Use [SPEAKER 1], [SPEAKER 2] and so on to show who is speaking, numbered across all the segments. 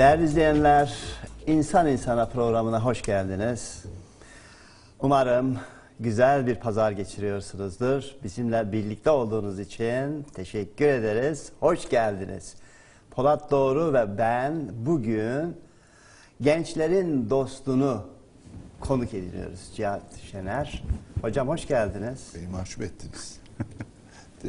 [SPEAKER 1] Değerli izleyenler, İnsan İnsana programına hoş geldiniz. Umarım güzel bir pazar geçiriyorsunuzdur. Bizimle birlikte olduğunuz için teşekkür ederiz. Hoş geldiniz. Polat Doğru ve ben bugün gençlerin dostunu konuk ediyoruz. Cihat Şener. Hocam hoş geldiniz.
[SPEAKER 2] Beni mahcup ettiniz.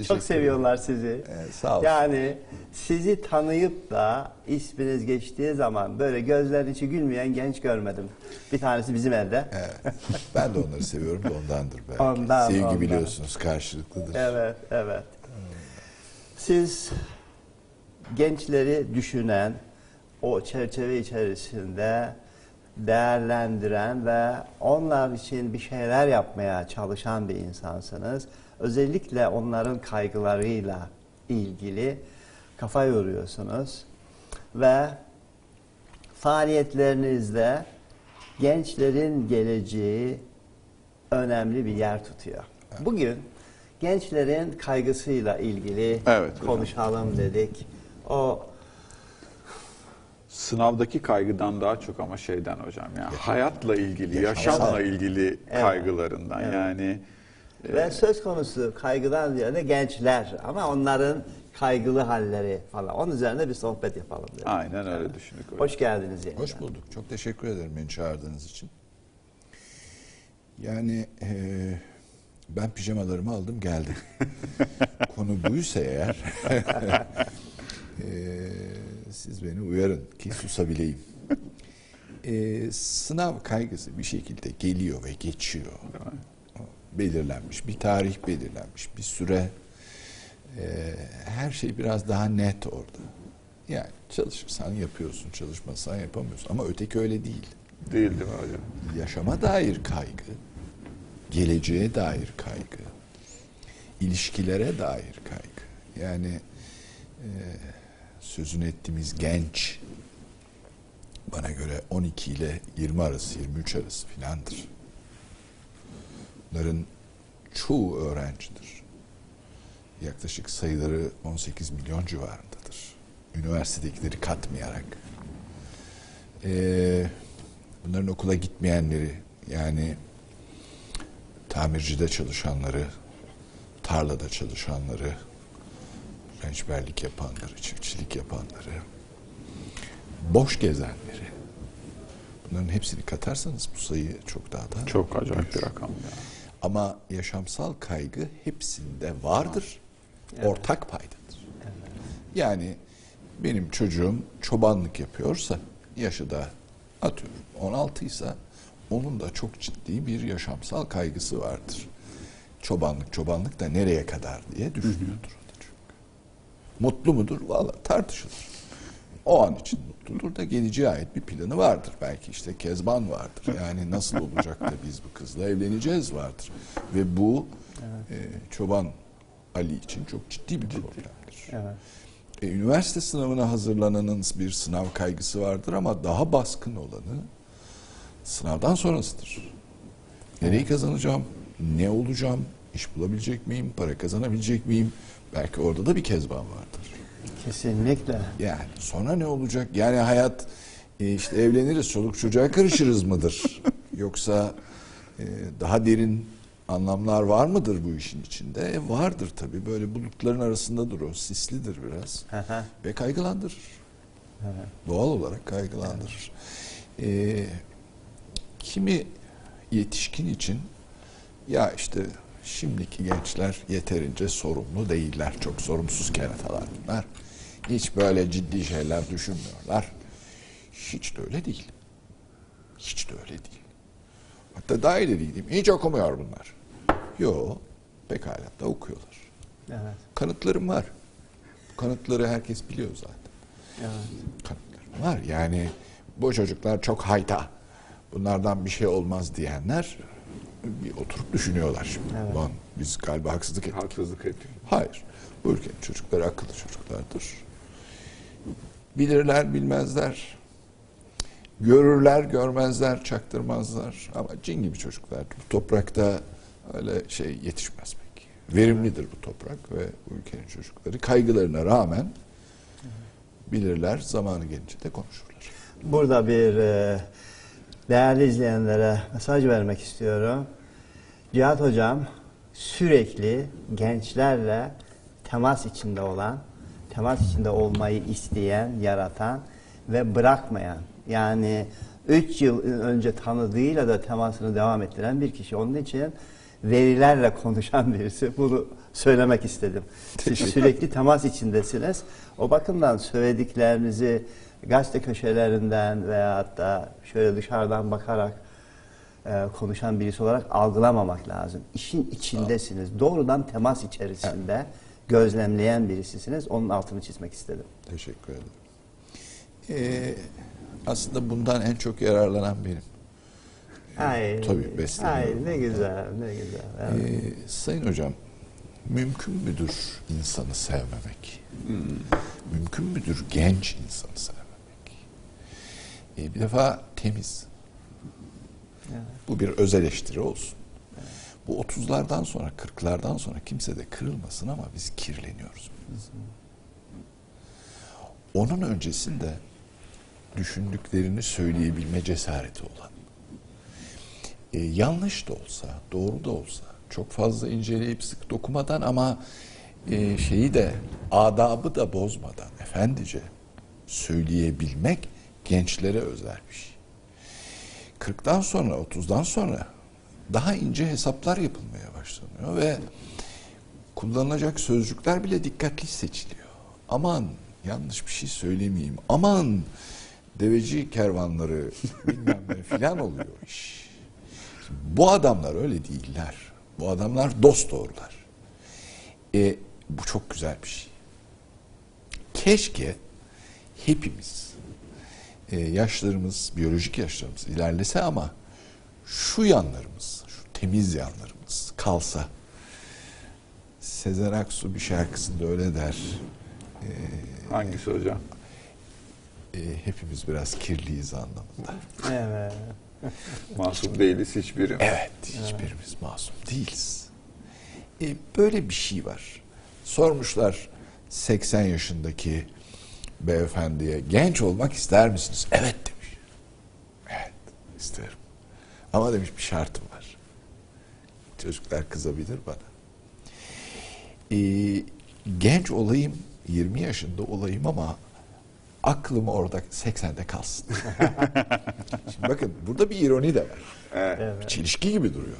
[SPEAKER 1] Çok seviyorlar sizi.
[SPEAKER 2] Evet, sağ olsun.
[SPEAKER 1] Yani sizi tanıyıp da isminiz geçtiği zaman böyle gözlerin içi gülmeyen genç görmedim. Bir tanesi bizim evde.
[SPEAKER 2] Evet. Ben de onları seviyorum da ondandır belki.
[SPEAKER 1] Ondan,
[SPEAKER 2] Sevgi
[SPEAKER 1] ondan.
[SPEAKER 2] biliyorsunuz karşılıklıdır.
[SPEAKER 1] Evet, evet. Siz gençleri düşünen, o çerçeve içerisinde değerlendiren ve onlar için bir şeyler yapmaya çalışan bir insansınız. Özellikle onların kaygılarıyla ilgili kafa yoruyorsunuz ve faaliyetlerinizde gençlerin geleceği önemli bir yer tutuyor. Bugün gençlerin kaygısıyla ilgili
[SPEAKER 3] Evet, hocam.
[SPEAKER 1] konuşalım dedik. O
[SPEAKER 3] Sınavdaki kaygıdan daha çok ama şeyden hocam ya hayatla ilgili, yaşamla ilgili
[SPEAKER 1] Evet.
[SPEAKER 3] kaygılarından
[SPEAKER 1] Evet.
[SPEAKER 3] yani
[SPEAKER 1] ve söz konusu kaygıdan ziyade gençler ama onların kaygılı halleri falan. Onun üzerine bir sohbet yapalım dedik.
[SPEAKER 3] aynen öyle düşündük hocam.
[SPEAKER 1] Hoş geldiniz yeniden.
[SPEAKER 2] Hoş bulduk. Çok teşekkür ederim beni çağırdığınız için. Yani eee, ben pijamalarımı aldım geldim. Konu buysa eğer eee, siz beni uyarın ki susabileyim. Eee, sınav kaygısı bir şekilde geliyor ve geçiyor. Belirlenmiş, bir tarih belirlenmiş, bir süre. Eee, her şey biraz daha net orada. Yani çalışırsan yapıyorsun, çalışmasan yapamıyorsun. Ama öteki öyle değil.
[SPEAKER 3] Değil değil mi hocam?
[SPEAKER 2] Yaşama dair kaygı, geleceğe dair kaygı, ilişkilere dair kaygı. Yani e, sözünü ettiğimiz genç bana göre 12 ile 20 arası, 23 arası filandır. Bunların çoğu öğrencidir. Yaklaşık sayıları 18 milyon civarındadır. Üniversitedekileri katmayarak. Ee, bunların okula gitmeyenleri yani tamircide çalışanları, tarlada çalışanları, rençberlik yapanları, çiftçilik yapanları, boş gezenleri. Bunların hepsini katarsanız bu sayı çok daha da
[SPEAKER 3] Çok acayip bir rakam ya.
[SPEAKER 2] Ama yaşamsal kaygı hepsinde vardır. Ortak paydadır. Yani benim çocuğum çobanlık yapıyorsa yaşı da atıyorum 16 ise onun da çok ciddi bir yaşamsal kaygısı vardır. Çobanlık çobanlık da nereye kadar diye düşünüyordur o da çünkü. Mutlu mudur? Valla tartışılır. O an için mutludur da geleceğe ait bir planı vardır. Belki işte kezban vardır. Yani nasıl olacak da biz bu kızla evleneceğiz vardır. Ve bu e, çoban Ali için çok ciddi bir problemdir.
[SPEAKER 1] Evet.
[SPEAKER 2] E, üniversite sınavına hazırlananın bir sınav kaygısı vardır ama daha baskın olanı sınavdan sonrasıdır. Nereyi kazanacağım? Ne olacağım? İş bulabilecek miyim? Para kazanabilecek miyim? Belki orada da bir kezban vardır.
[SPEAKER 1] Kesinlikle.
[SPEAKER 2] Yani sonra ne olacak? Yani hayat e, işte evleniriz, çoluk çocuğa karışırız mıdır? Yoksa e, daha derin anlamlar var mıdır bu işin içinde? E, vardır tabii. Böyle bulutların arasındadır o. Sislidir biraz. Ve kaygılandırır. Doğal olarak kaygılandırır. E, kimi yetişkin için ya işte şimdiki gençler yeterince sorumlu değiller. Çok sorumsuz keratalar bunlar. Hiç böyle ciddi şeyler düşünmüyorlar. Hiç de öyle değil. Hiç de öyle değil. Hatta daha ileri gideyim. Hiç okumuyor bunlar. Yo, pekala da okuyorlar.
[SPEAKER 1] Evet.
[SPEAKER 2] Kanıtlarım var. Bu kanıtları herkes biliyor zaten.
[SPEAKER 1] Evet.
[SPEAKER 2] Kanıtlarım var. Yani bu çocuklar çok hayta. Bunlardan bir şey olmaz diyenler bir oturup düşünüyorlar şimdi.
[SPEAKER 1] Evet.
[SPEAKER 2] Lan biz galiba haksızlık ettik.
[SPEAKER 3] Haksızlık ediyor.
[SPEAKER 2] Hayır. Bu ülkenin çocukları akıllı çocuklardır. Bilirler, bilmezler. Görürler, görmezler, çaktırmazlar. Ama cin gibi çocuklar. Bu toprakta öyle şey yetişmez pek. Verimlidir bu toprak ve bu ülkenin çocukları kaygılarına rağmen bilirler, zamanı gelince de konuşurlar.
[SPEAKER 1] Burada bir e, değerli izleyenlere mesaj vermek istiyorum. Cihat Hocam sürekli gençlerle temas içinde olan, temas içinde olmayı isteyen, yaratan ve bırakmayan. Yani 3 yıl önce tanıdığıyla da temasını devam ettiren bir kişi. Onun için verilerle konuşan birisi. Bunu söylemek istedim. Siz sürekli temas içindesiniz. O bakımdan söylediklerinizi gazete köşelerinden veya hatta şöyle dışarıdan bakarak e, konuşan birisi olarak algılamamak lazım. İşin içindesiniz. Doğrudan temas içerisinde gözlemleyen birisisiniz. Onun altını çizmek istedim.
[SPEAKER 2] Teşekkür ederim. Ee, aslında bundan en çok yararlanan benim.
[SPEAKER 1] Ay,
[SPEAKER 2] Tabii, besleniyorum.
[SPEAKER 1] Ay ne güzel, ne güzel. Evet.
[SPEAKER 2] Ee, sayın hocam, mümkün müdür insanı sevmemek? Mümkün müdür genç insanı sevmemek? Ee, bir defa temiz.
[SPEAKER 1] Evet.
[SPEAKER 2] Bu bir öz eleştiri olsun. Bu 30'lardan sonra, 40'lardan sonra kimse de kırılmasın ama biz kirleniyoruz. Onun öncesinde düşündüklerini söyleyebilme cesareti olan, e, yanlış da olsa, doğru da olsa, çok fazla inceleyip sık dokumadan ama e, şeyi de, adabı da bozmadan, efendice söyleyebilmek gençlere özel bir şey. 40'tan sonra, 30'dan sonra daha ince hesaplar yapılmaya başlanıyor ve kullanılacak sözcükler bile dikkatli seçiliyor. Aman yanlış bir şey söylemeyeyim. Aman deveci kervanları bilmem ne filan oluyor iş. Bu adamlar öyle değiller. Bu adamlar dost doğrular. E, bu çok güzel bir şey. Keşke hepimiz e, yaşlarımız, biyolojik yaşlarımız ilerlese ama şu yanlarımız, temiz yanlarımız kalsa. Sezen Aksu bir şarkısında öyle der.
[SPEAKER 3] Hangisi hocam?
[SPEAKER 2] E, hepimiz biraz kirliyiz anlamında.
[SPEAKER 1] Evet.
[SPEAKER 3] Masum değiliz hiçbiri.
[SPEAKER 2] Evet, hiçbirimiz masum değiliz. E, böyle bir şey var. Sormuşlar 80 yaşındaki beyefendiye genç olmak ister misiniz? Evet demiş. Evet isterim. Ama demiş bir şartım var. Çocuklar kızabilir bana. E, genç olayım, 20 yaşında olayım ama aklım orada 80'de kalsın. Şimdi bakın burada bir ironi de var.
[SPEAKER 3] Evet.
[SPEAKER 2] Bir çelişki gibi duruyor.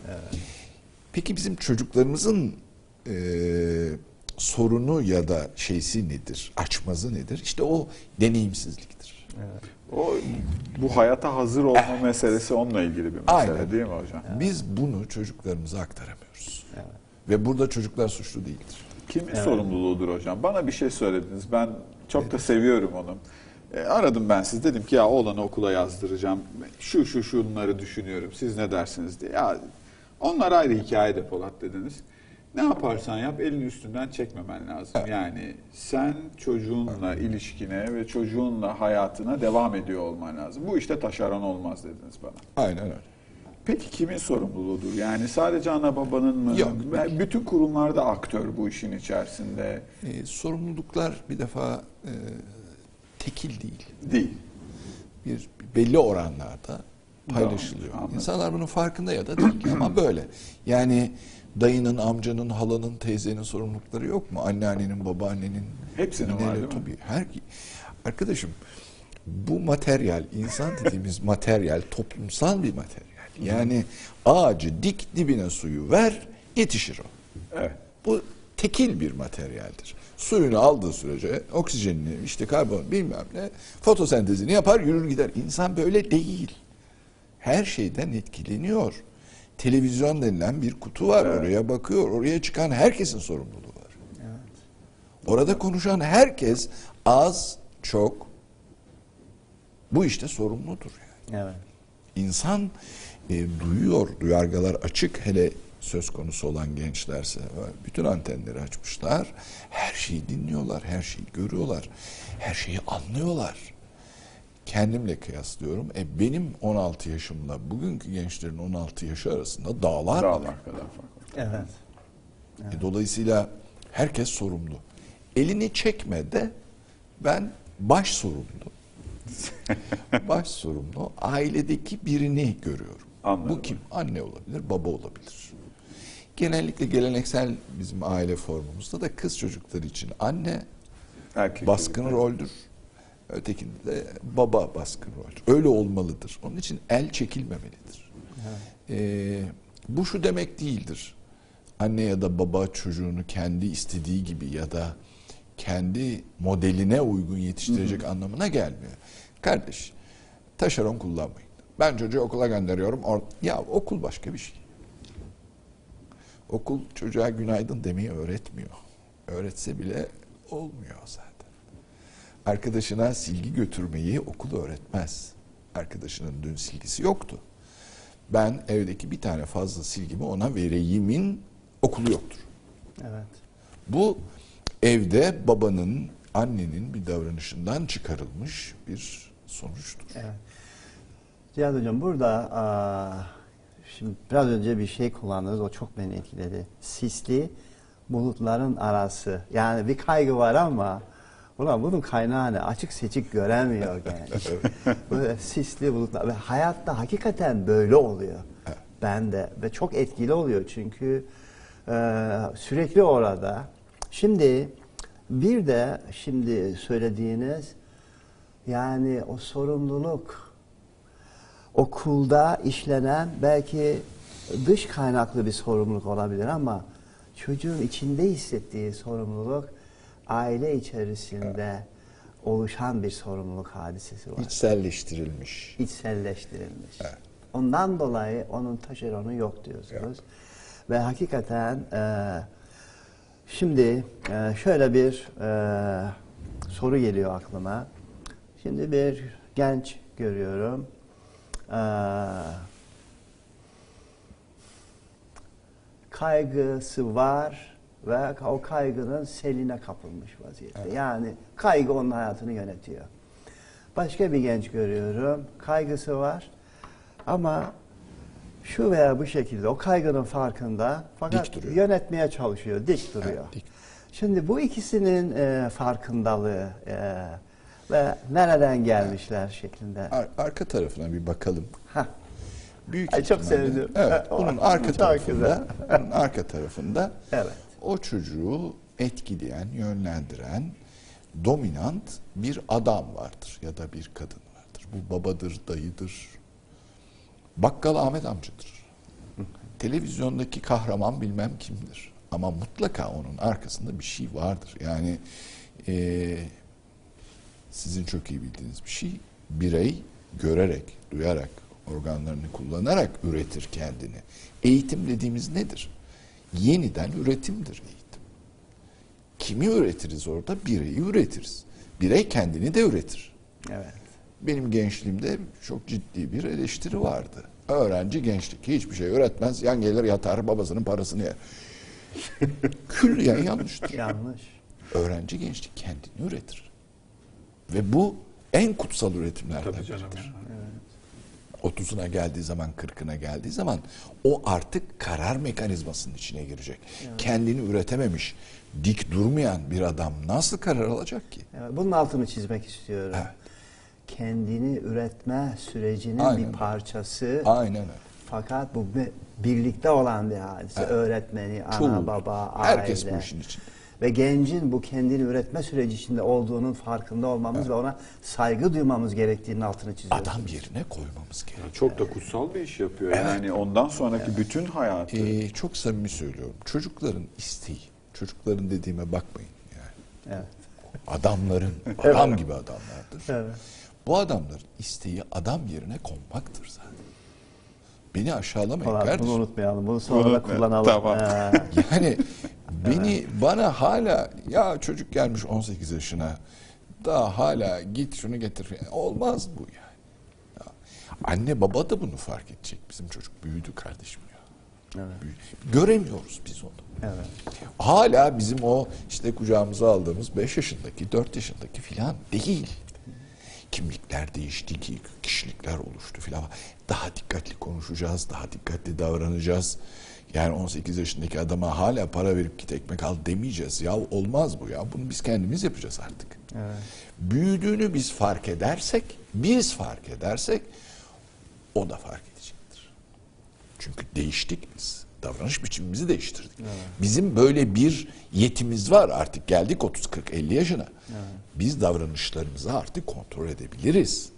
[SPEAKER 2] Peki bizim çocuklarımızın e, sorunu ya da şeysi nedir? Açmazı nedir? İşte o deneyimsizliktir.
[SPEAKER 3] O bu hayata hazır olma meselesi onunla ilgili bir mesele
[SPEAKER 2] Aynen.
[SPEAKER 3] değil mi hocam?
[SPEAKER 2] Biz bunu çocuklarımıza aktaramıyoruz. Ve burada çocuklar suçlu değildir.
[SPEAKER 3] Kimin sorumluluğudur hocam? Bana bir şey söylediniz. Ben çok da seviyorum onu. E, aradım ben siz dedim ki ya oğlanı okula yazdıracağım. Şu şu şunları düşünüyorum. Siz ne dersiniz diye. Ya onlar ayrı hikaye de Polat dediniz. Ne yaparsan yap elini üstünden çekmemen lazım. Yani sen çocuğunla ilişkine ve çocuğunla hayatına devam ediyor olman lazım. Bu işte taşeron olmaz dediniz bana.
[SPEAKER 2] Aynen öyle.
[SPEAKER 3] Peki kimin sorumluluğudur? Yani sadece ana babanın mı?
[SPEAKER 2] Yok.
[SPEAKER 3] Bütün kurumlarda aktör bu işin içerisinde
[SPEAKER 2] E, sorumluluklar bir defa e, tekil değil.
[SPEAKER 3] değil.
[SPEAKER 2] bir belli oranlarda paylaşılıyor.
[SPEAKER 3] Anladım.
[SPEAKER 2] İnsanlar bunun farkında ya da değil ama böyle. Yani dayının, amcanın, halanın, teyzenin sorumlulukları yok mu? Anneannenin, babaannenin.
[SPEAKER 3] Hepsinin var, değil mi?
[SPEAKER 2] Tabii. Her, arkadaşım bu materyal, insan dediğimiz materyal toplumsal bir materyal. Yani ağacı dik dibine suyu ver, yetişir o.
[SPEAKER 3] Evet.
[SPEAKER 2] Bu tekil bir materyaldir. Suyunu aldığı sürece oksijenini, işte karbon bilmem ne fotosentezini yapar yürür gider. İnsan böyle değil. Her şeyden etkileniyor. Televizyon denilen bir kutu var. Oraya bakıyor. Oraya çıkan herkesin sorumluluğu var. Orada konuşan herkes az, çok bu işte sorumludur yani.
[SPEAKER 1] Evet.
[SPEAKER 2] İnsan e, duyuyor, duyargalar açık hele söz konusu olan gençlerse bütün antenleri açmışlar. Her şeyi dinliyorlar, her şeyi görüyorlar, her şeyi anlıyorlar. Kendimle kıyaslıyorum. E benim 16 yaşımla bugünkü gençlerin 16 yaşı arasında dağlar var.
[SPEAKER 3] Dağlar kadar fark var.
[SPEAKER 1] Evet.
[SPEAKER 2] E, dolayısıyla herkes sorumlu. Elini çekme de ben baş sorumlu baş sorumlu ailedeki birini görüyorum.
[SPEAKER 3] Anladım.
[SPEAKER 2] Bu kim? Anne olabilir, baba olabilir. Genellikle geleneksel bizim aile formumuzda da kız çocukları için anne
[SPEAKER 3] Erkek
[SPEAKER 2] baskın
[SPEAKER 3] çocuklar.
[SPEAKER 2] roldür. Ötekinde de baba baskın roldür. Öyle olmalıdır. Onun için el çekilmemelidir. Ee, bu şu demek değildir. Anne ya da baba çocuğunu kendi istediği gibi ya da kendi modeline uygun yetiştirecek anlamına gelmiyor. Kardeş, taşeron kullanmayın. Ben çocuğu okula gönderiyorum. Or- ya okul başka bir şey. Okul çocuğa günaydın demeyi öğretmiyor. Öğretse bile olmuyor zaten. Arkadaşına silgi götürmeyi okul öğretmez. Arkadaşının dün silgisi yoktu. Ben evdeki bir tane fazla silgimi ona vereyimin okulu yoktur.
[SPEAKER 1] Evet.
[SPEAKER 2] Bu evde babanın, annenin bir davranışından çıkarılmış bir sonuçtur.
[SPEAKER 1] Evet. Cihat Hocam burada aa, şimdi biraz önce bir şey kullandınız o çok beni etkiledi. Sisli bulutların arası. Yani bir kaygı var ama ulan bunun kaynağı ne? Açık seçik göremiyor genç. Böyle sisli bulutlar ve hayatta hakikaten böyle oluyor. Ben de ve çok etkili oluyor çünkü e, sürekli orada. Şimdi bir de şimdi söylediğiniz yani o sorumluluk okulda işlenen belki dış kaynaklı bir sorumluluk olabilir ama çocuğun içinde hissettiği sorumluluk aile içerisinde oluşan bir sorumluluk hadisesi var.
[SPEAKER 2] İçselleştirilmiş.
[SPEAKER 1] İçselleştirilmiş.
[SPEAKER 2] Evet.
[SPEAKER 1] Ondan dolayı onun taşeronu yok diyorsunuz. Ve hakikaten e, şimdi e, şöyle bir e, soru geliyor aklıma. Şimdi bir genç görüyorum. E, kaygısı var ve o kaygının seline kapılmış vaziyette. Yani kaygı onun hayatını yönetiyor. Başka bir genç görüyorum. Kaygısı var ama şu veya bu şekilde o kaygının farkında fakat yönetmeye çalışıyor, dik duruyor.
[SPEAKER 2] Evet, dik.
[SPEAKER 1] Şimdi bu ikisinin e, farkındalığı e, ve nereden gelmişler şeklinde.
[SPEAKER 2] Ar- arka tarafına bir bakalım.
[SPEAKER 1] Hah,
[SPEAKER 2] Büyük
[SPEAKER 1] Ay, çok sevdim.
[SPEAKER 2] Evet, bunun arka tarafında, bunun arka tarafında
[SPEAKER 1] Evet.
[SPEAKER 2] O çocuğu etkileyen, yönlendiren dominant bir adam vardır ya da bir kadın vardır. Bu babadır, dayıdır. Bakkal Ahmet amcadır. Televizyondaki kahraman bilmem kimdir. Ama mutlaka onun arkasında bir şey vardır. Yani eee, sizin çok iyi bildiğiniz bir şey. Birey görerek, duyarak, organlarını kullanarak üretir kendini. Eğitim dediğimiz nedir? Yeniden üretimdir eğitim. Kimi üretiriz orada? Bireyi üretiriz. Birey kendini de üretir.
[SPEAKER 1] Evet.
[SPEAKER 2] Benim gençliğimde çok ciddi bir eleştiri vardı. Öğrenci gençlik hiçbir şey öğretmez. Yan gelir yatar babasının parasını yer. Külliyen yanlıştır.
[SPEAKER 1] Yanlış.
[SPEAKER 2] Öğrenci gençlik kendini üretir. Ve bu en kutsal üretimlerden
[SPEAKER 3] Tabii canım.
[SPEAKER 2] biridir.
[SPEAKER 3] Ya.
[SPEAKER 2] 30'una geldiği zaman 40'ına geldiği zaman o artık karar mekanizmasının içine girecek. Kendini üretememiş, dik durmayan bir adam nasıl karar alacak ki?
[SPEAKER 1] Evet, bunun altını çizmek istiyorum.
[SPEAKER 2] Evet.
[SPEAKER 1] Kendini üretme sürecinin
[SPEAKER 2] Aynen.
[SPEAKER 1] bir parçası.
[SPEAKER 2] Aynen öyle.
[SPEAKER 1] Fakat bu bir- birlikte olan bir hadise.
[SPEAKER 2] Evet.
[SPEAKER 1] Öğretmeni, ana,
[SPEAKER 2] Çoğu.
[SPEAKER 1] baba, aile.
[SPEAKER 2] Herkes bu işin içinde.
[SPEAKER 1] Ve gencin bu kendini üretme süreci içinde olduğunun farkında olmamız ve ona saygı duymamız gerektiğinin altını çiziyoruz.
[SPEAKER 2] Adam yerine koymamız gerekiyor.
[SPEAKER 3] Çok da kutsal bir iş yapıyor. Yani ondan sonraki bütün hayatı.
[SPEAKER 2] Ee, çok samimi söylüyorum. Çocukların isteği, çocukların dediğime bakmayın. Yani.
[SPEAKER 1] Evet.
[SPEAKER 2] Adamların, adam gibi adamlardır.
[SPEAKER 1] Evet.
[SPEAKER 2] Bu adamların isteği adam yerine konmaktır zaten. Beni aşağılamayın
[SPEAKER 1] Ulan
[SPEAKER 2] kardeşim.
[SPEAKER 1] bunu unutmayalım. Bunu sonra
[SPEAKER 3] Unutmayalım.
[SPEAKER 1] kullanalım.
[SPEAKER 3] Tamam.
[SPEAKER 1] Ee,
[SPEAKER 2] Yani beni bana hala ya çocuk gelmiş 18 yaşına daha hala git şunu getir. Olmaz bu yani. Ya, anne baba da bunu fark edecek. Bizim çocuk büyüdü kardeşim ya.
[SPEAKER 1] Evet.
[SPEAKER 2] Büyüdü. Göremiyoruz biz onu.
[SPEAKER 1] evet.
[SPEAKER 2] Hala bizim o işte kucağımıza aldığımız 5 yaşındaki, 4 yaşındaki filan değil. Kimlikler değişti ki, kişilikler oluştu filan. Daha dikkatli konuşacağız, daha dikkatli davranacağız. Yani 18 yaşındaki adama hala para verip git ekmek al demeyeceğiz. Ya olmaz bu ya. Bunu biz kendimiz yapacağız artık.
[SPEAKER 1] Evet.
[SPEAKER 2] Büyüdüğünü biz fark edersek, biz fark edersek o da fark edecektir. Çünkü değiştik biz. Davranış biçimimizi değiştirdik. Bizim böyle bir yetimiz var artık geldik 30 40 50 yaşına. Biz davranışlarımızı artık kontrol edebiliriz.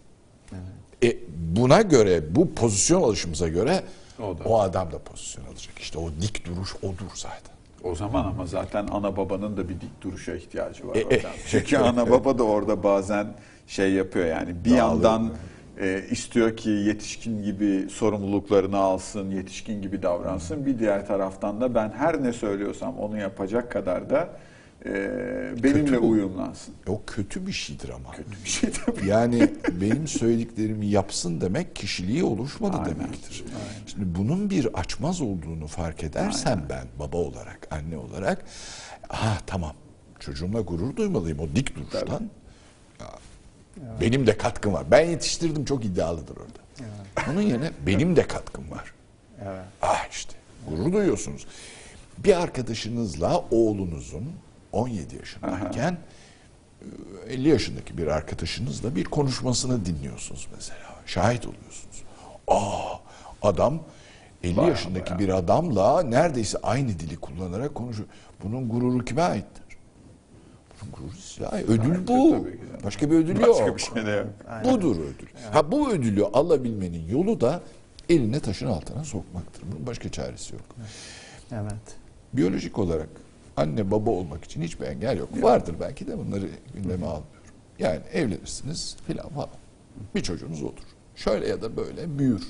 [SPEAKER 2] E, buna göre bu pozisyon alışımıza göre
[SPEAKER 3] O
[SPEAKER 2] o,
[SPEAKER 3] da.
[SPEAKER 2] adam da pozisyon alacak. İşte o dik duruş odur zaten.
[SPEAKER 3] O zaman ama zaten ana babanın da bir dik duruşa ihtiyacı var
[SPEAKER 2] E, e.
[SPEAKER 3] Çünkü ana baba da orada bazen şey yapıyor yani bir
[SPEAKER 2] Dağılıyor.
[SPEAKER 3] yandan e, istiyor ki yetişkin gibi sorumluluklarını alsın, yetişkin gibi davransın. Bir diğer taraftan da ben her ne söylüyorsam onu yapacak kadar da e, benimle
[SPEAKER 2] Kötü
[SPEAKER 3] uyumlansın.
[SPEAKER 2] O kötü bir şeydir ama.
[SPEAKER 3] Kötü bir şey tabii.
[SPEAKER 2] Yani benim söylediklerimi yapsın demek kişiliği oluşmadı
[SPEAKER 3] Aynen.
[SPEAKER 2] demektir. Şimdi bunun bir açmaz olduğunu fark edersem ben baba olarak, anne olarak ha tamam çocuğumla gurur duymalıyım o dik duruştan. Ya, Benim de katkım var. Ben yetiştirdim çok iddialıdır orada. Onun yerine benim de katkım var.
[SPEAKER 1] Evet.
[SPEAKER 2] Ah işte gurur duyuyorsunuz. Bir arkadaşınızla oğlunuzun 17 yaşındayken e, 50 yaşındaki bir arkadaşınızla bir konuşmasını dinliyorsunuz mesela. Şahit oluyorsunuz. Aa adam 50
[SPEAKER 3] Bayağı,
[SPEAKER 2] yaşındaki
[SPEAKER 3] bayağı.
[SPEAKER 2] bir adamla neredeyse aynı dili kullanarak konuşuyor. Bunun gururu kime aittir? Bunun gururu size ait. Ödül bu. Başka bir ödül
[SPEAKER 3] Başka
[SPEAKER 2] yok.
[SPEAKER 3] bir şey de yok.
[SPEAKER 2] Budur ödül. Ha bu ödülü alabilmenin yolu da eline taşın altına sokmaktır. Bunun başka çaresi yok.
[SPEAKER 1] Evet.
[SPEAKER 2] Biyolojik olarak anne baba olmak için hiçbir engel yok. Vardır belki de bunları gündeme almıyorum. Yani evlenirsiniz filan falan. Bir çocuğunuz olur. Şöyle ya da böyle büyür.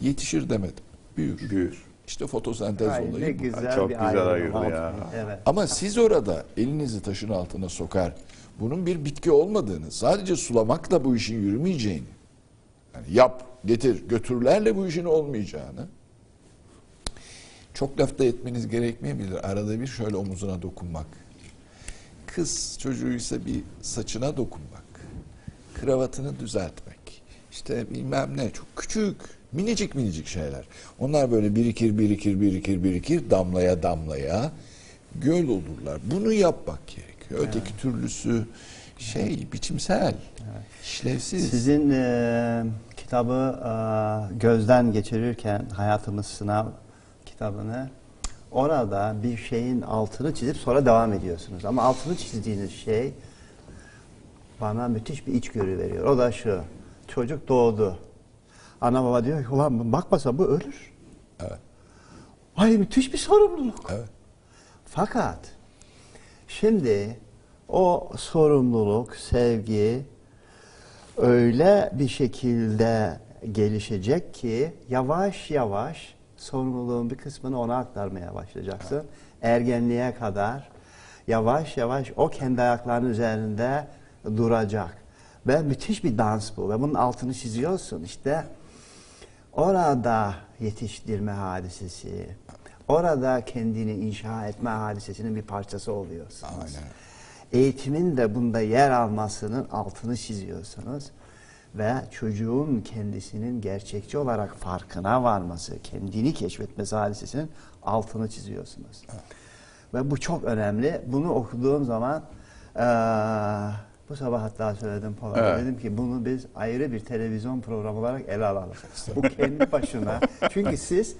[SPEAKER 2] Yetişir demedim. Büyür.
[SPEAKER 3] Büyür.
[SPEAKER 2] İşte fotosentez
[SPEAKER 1] Ay, ne
[SPEAKER 2] olayı bu.
[SPEAKER 1] güzel
[SPEAKER 3] Çok
[SPEAKER 1] bir
[SPEAKER 3] güzel ayırdı
[SPEAKER 1] oldu.
[SPEAKER 3] ya.
[SPEAKER 1] Evet.
[SPEAKER 2] Ama siz orada elinizi taşın altına sokar. Bunun bir bitki olmadığını, sadece sulamakla bu işin yürümeyeceğini, yani yap, getir, götürlerle bu işin olmayacağını, çok lafta etmeniz gerekmeyebilir. Arada bir şöyle omuzuna dokunmak. Kız çocuğuysa bir saçına dokunmak. Kravatını düzeltmek. İşte bilmem ne çok küçük minicik minicik şeyler. Onlar böyle birikir birikir birikir birikir damlaya damlaya göl olurlar. Bunu yapmak gerekiyor. Öteki türlüsü şey biçimsel, işlevsiz.
[SPEAKER 1] Sizin e, kitabı e, gözden geçirirken hayatımız sınav kitabını orada bir şeyin altını çizip sonra devam ediyorsunuz. Ama altını çizdiğiniz şey bana müthiş bir içgörü veriyor. O da şu. Çocuk doğdu. Ana baba diyor ki ulan bakmasa bu ölür.
[SPEAKER 2] Evet.
[SPEAKER 1] Ay müthiş bir sorumluluk.
[SPEAKER 2] Evet.
[SPEAKER 1] Fakat şimdi o sorumluluk, sevgi öyle bir şekilde gelişecek ki yavaş yavaş sorumluluğun bir kısmını ona aktarmaya başlayacaksın. Ergenliğe kadar yavaş yavaş o kendi ayaklarının üzerinde duracak. Ve müthiş bir dans bu. Ve bunun altını çiziyorsun işte. Orada yetiştirme hadisesi, orada kendini inşa etme hadisesinin bir parçası oluyorsunuz.
[SPEAKER 2] Aynen.
[SPEAKER 1] Eğitimin de bunda yer almasının altını çiziyorsunuz. Ve çocuğun kendisinin gerçekçi olarak farkına varması, kendini keşfetmesi hadisesinin altını çiziyorsunuz. Ve bu çok önemli. Bunu okuduğum zaman eee, bu sabah hatta söyledim Polat.
[SPEAKER 3] Evet.
[SPEAKER 1] Dedim ki bunu biz ayrı bir televizyon programı olarak ele alalım. bu kendi başına. Çünkü siz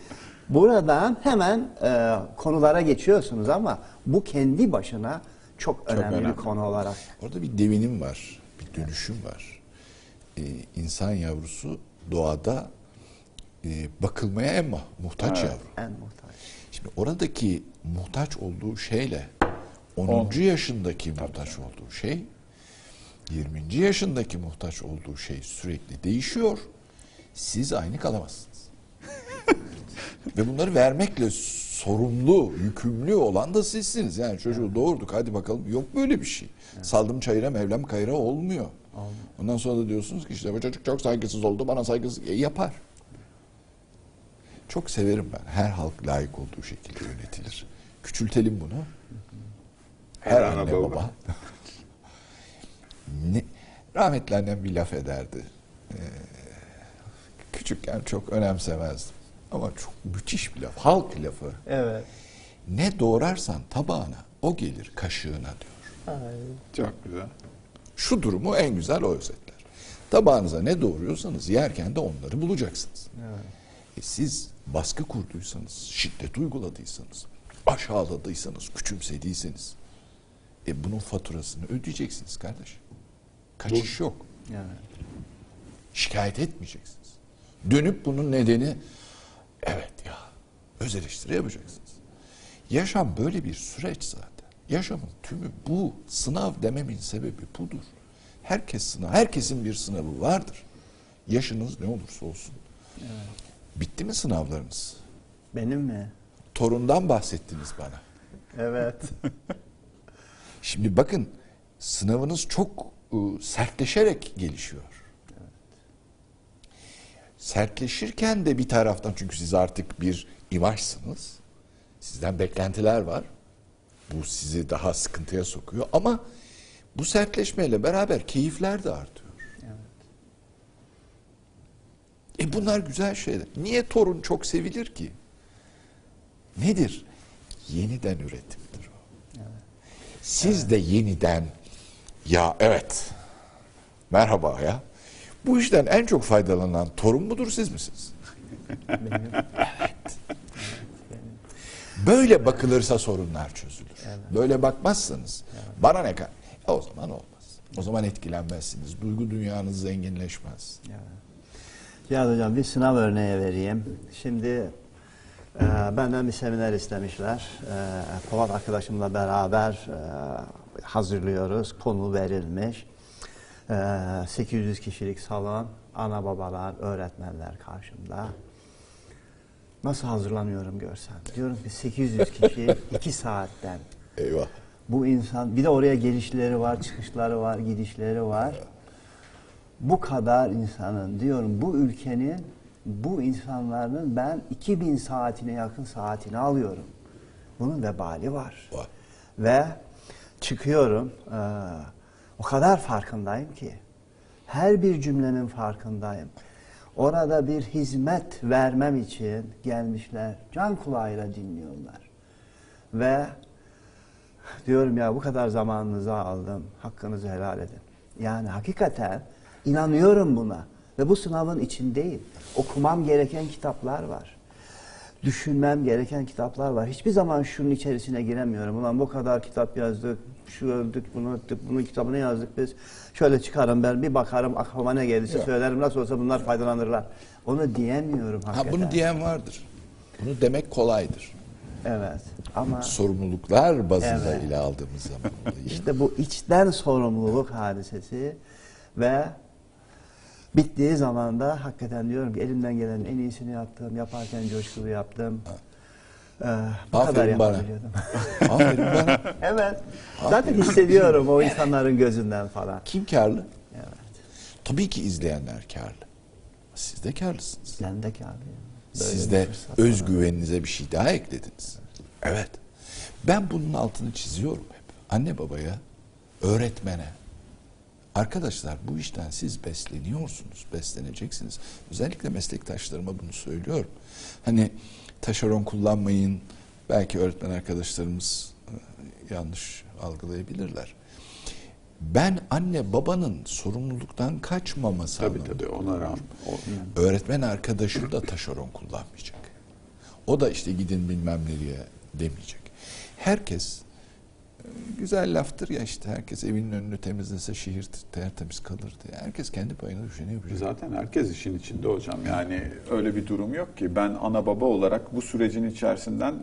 [SPEAKER 1] buradan hemen eee, konulara geçiyorsunuz ama bu kendi başına çok önemli,
[SPEAKER 3] önemli.
[SPEAKER 1] bir konu olarak.
[SPEAKER 2] Orada bir devinim var, bir dönüşüm var. Ee, insan yavrusu doğada e, bakılmaya en muhtaç
[SPEAKER 3] Evet.
[SPEAKER 2] yavru.
[SPEAKER 1] En muhtaç.
[SPEAKER 2] Şimdi oradaki muhtaç olduğu şeyle 10. yaşındaki muhtaç olduğu şey 20. yaşındaki muhtaç olduğu şey sürekli değişiyor. Siz aynı kalamazsınız. Ve bunları vermekle sorumlu, yükümlü olan da sizsiniz. Yani çocuğu doğurduk hadi bakalım. Yok böyle bir şey. Saldım çayıra mevlam kayıra olmuyor. Ondan sonra da diyorsunuz ki işte bu çocuk çok saygısız oldu bana saygısız E, yapar. Çok severim ben. Her halk layık olduğu şekilde yönetilir. Küçültelim bunu. Her,
[SPEAKER 3] Her
[SPEAKER 2] anne
[SPEAKER 3] ana
[SPEAKER 2] baba.
[SPEAKER 3] baba.
[SPEAKER 2] ne, rahmetli annem bir laf ederdi. Ee, küçükken çok önemsemezdim. ama çok müthiş bir laf. Halk lafı.
[SPEAKER 1] Evet.
[SPEAKER 2] Ne doğrarsan tabağına o gelir kaşığına diyor.
[SPEAKER 3] Çok güzel.
[SPEAKER 2] Şu durumu en güzel o özetler. Tabağınıza ne doğuruyorsanız yerken de onları bulacaksınız. E siz baskı kurduysanız, şiddet uyguladıysanız, aşağıladıysanız, küçümsediyseniz e bunun faturasını ödeyeceksiniz kardeş. Kaçış yok.
[SPEAKER 1] Evet.
[SPEAKER 2] Şikayet etmeyeceksiniz. Dönüp bunun nedeni evet ya öz eleştiri yapacaksınız. Yaşam böyle bir süreç zaten. Yaşamın tümü bu. Sınav dememin sebebi budur. Herkes sınav, herkesin bir sınavı vardır. Yaşınız ne olursa olsun. Bitti mi sınavlarınız?
[SPEAKER 1] Benim mi?
[SPEAKER 2] Torundan bahsettiniz bana.
[SPEAKER 1] Evet.
[SPEAKER 2] Şimdi bakın sınavınız çok ı, sertleşerek gelişiyor. Sertleşirken de bir taraftan çünkü siz artık bir imajsınız. Sizden beklentiler var. Bu sizi daha sıkıntıya sokuyor ama bu sertleşmeyle beraber keyifler de artıyor. E bunlar güzel şeyler. Niye torun çok sevilir ki? Nedir? Yeniden üretimdir o. Siz de yeniden ya evet merhaba ya bu işten en çok faydalanan torun mudur siz misiniz?
[SPEAKER 1] Benim.
[SPEAKER 2] Böyle bakılırsa sorunlar çözülür. Böyle bakmazsanız bana ne kadar o zaman olmaz. O zaman etkilenmezsiniz. Duygu dünyanız zenginleşmez.
[SPEAKER 1] Ya hocam bir sınav örneği vereyim. Şimdi e, benden bir seminer istemişler. E, Polat arkadaşımla beraber e, hazırlıyoruz. Konu verilmiş. E, 800 kişilik salon, ana babalar, öğretmenler karşımda. Nasıl hazırlanıyorum görsen. Diyorum ki 800 kişi 2 saatten.
[SPEAKER 2] Eyvah.
[SPEAKER 1] Bu insan bir de oraya gelişleri var, çıkışları var, gidişleri var. Bu kadar insanın diyorum bu ülkenin bu insanların ben 2000 saatine yakın saatini alıyorum. Bunun vebali var.
[SPEAKER 2] Var.
[SPEAKER 1] Ve çıkıyorum eee, o kadar farkındayım ki her bir cümlenin farkındayım. Orada bir hizmet vermem için gelmişler. Can kulağıyla dinliyorlar. Ve diyorum ya bu kadar zamanınızı aldım. Hakkınızı helal edin. Yani hakikaten inanıyorum buna. Ve bu sınavın içindeyim. Okumam gereken kitaplar var. Düşünmem gereken kitaplar var. Hiçbir zaman şunun içerisine giremiyorum. Ulan bu kadar kitap yazdık, şu öldük, bunu öttük, bunun kitabını yazdık biz. Şöyle çıkarım ben bir bakarım aklıma ne gelirse
[SPEAKER 2] Yok.
[SPEAKER 1] söylerim. Nasıl olsa bunlar faydalanırlar. Onu diyemiyorum
[SPEAKER 2] Ha
[SPEAKER 1] hakikaten.
[SPEAKER 2] bunu diyen vardır. Bunu demek kolaydır.
[SPEAKER 1] Evet. Ama
[SPEAKER 2] Sorumluluklar bazında
[SPEAKER 1] Evet.
[SPEAKER 2] ile aldığımız zaman.
[SPEAKER 1] İşte bu içten sorumluluk hadisesi ve bittiği zaman da hakikaten diyorum ki elimden gelenin en iyisini yaptım. Yaparken coşkulu yaptım. Ee, bu kadar
[SPEAKER 2] Aferin bana.
[SPEAKER 1] yapabiliyordum.
[SPEAKER 2] Aferin bana.
[SPEAKER 1] evet. Zaten hissediyorum o insanların gözünden falan.
[SPEAKER 2] Kim karlı?
[SPEAKER 1] Evet.
[SPEAKER 2] Tabii ki izleyenler karlı. Siz de karlısınız.
[SPEAKER 1] Ben de kârlıyım. Böyle
[SPEAKER 2] Siz
[SPEAKER 1] bir
[SPEAKER 2] de
[SPEAKER 1] fırsat
[SPEAKER 2] özgüveninize bir şey daha eklediniz. Evet. Ben bunun altını çiziyorum hep. Anne babaya, öğretmene. Arkadaşlar bu işten siz besleniyorsunuz, besleneceksiniz. Özellikle meslektaşlarıma bunu söylüyorum. Hani taşeron kullanmayın. Belki öğretmen arkadaşlarımız e, yanlış algılayabilirler. Ben anne babanın sorumluluktan kaçmaması
[SPEAKER 3] Tabii
[SPEAKER 2] anlamında
[SPEAKER 3] tabii ona rağmen. O-
[SPEAKER 2] öğretmen arkadaşım da taşeron kullanmayacak. O da işte gidin bilmem nereye demeyecek. Herkes güzel laftır ya işte herkes evinin önünü temizlese şehir tertemiz kalır diye. Herkes kendi payına düşeni yapacak.
[SPEAKER 3] Zaten herkes işin içinde hocam. Yani öyle bir durum yok ki. Ben ana baba olarak bu sürecin içerisinden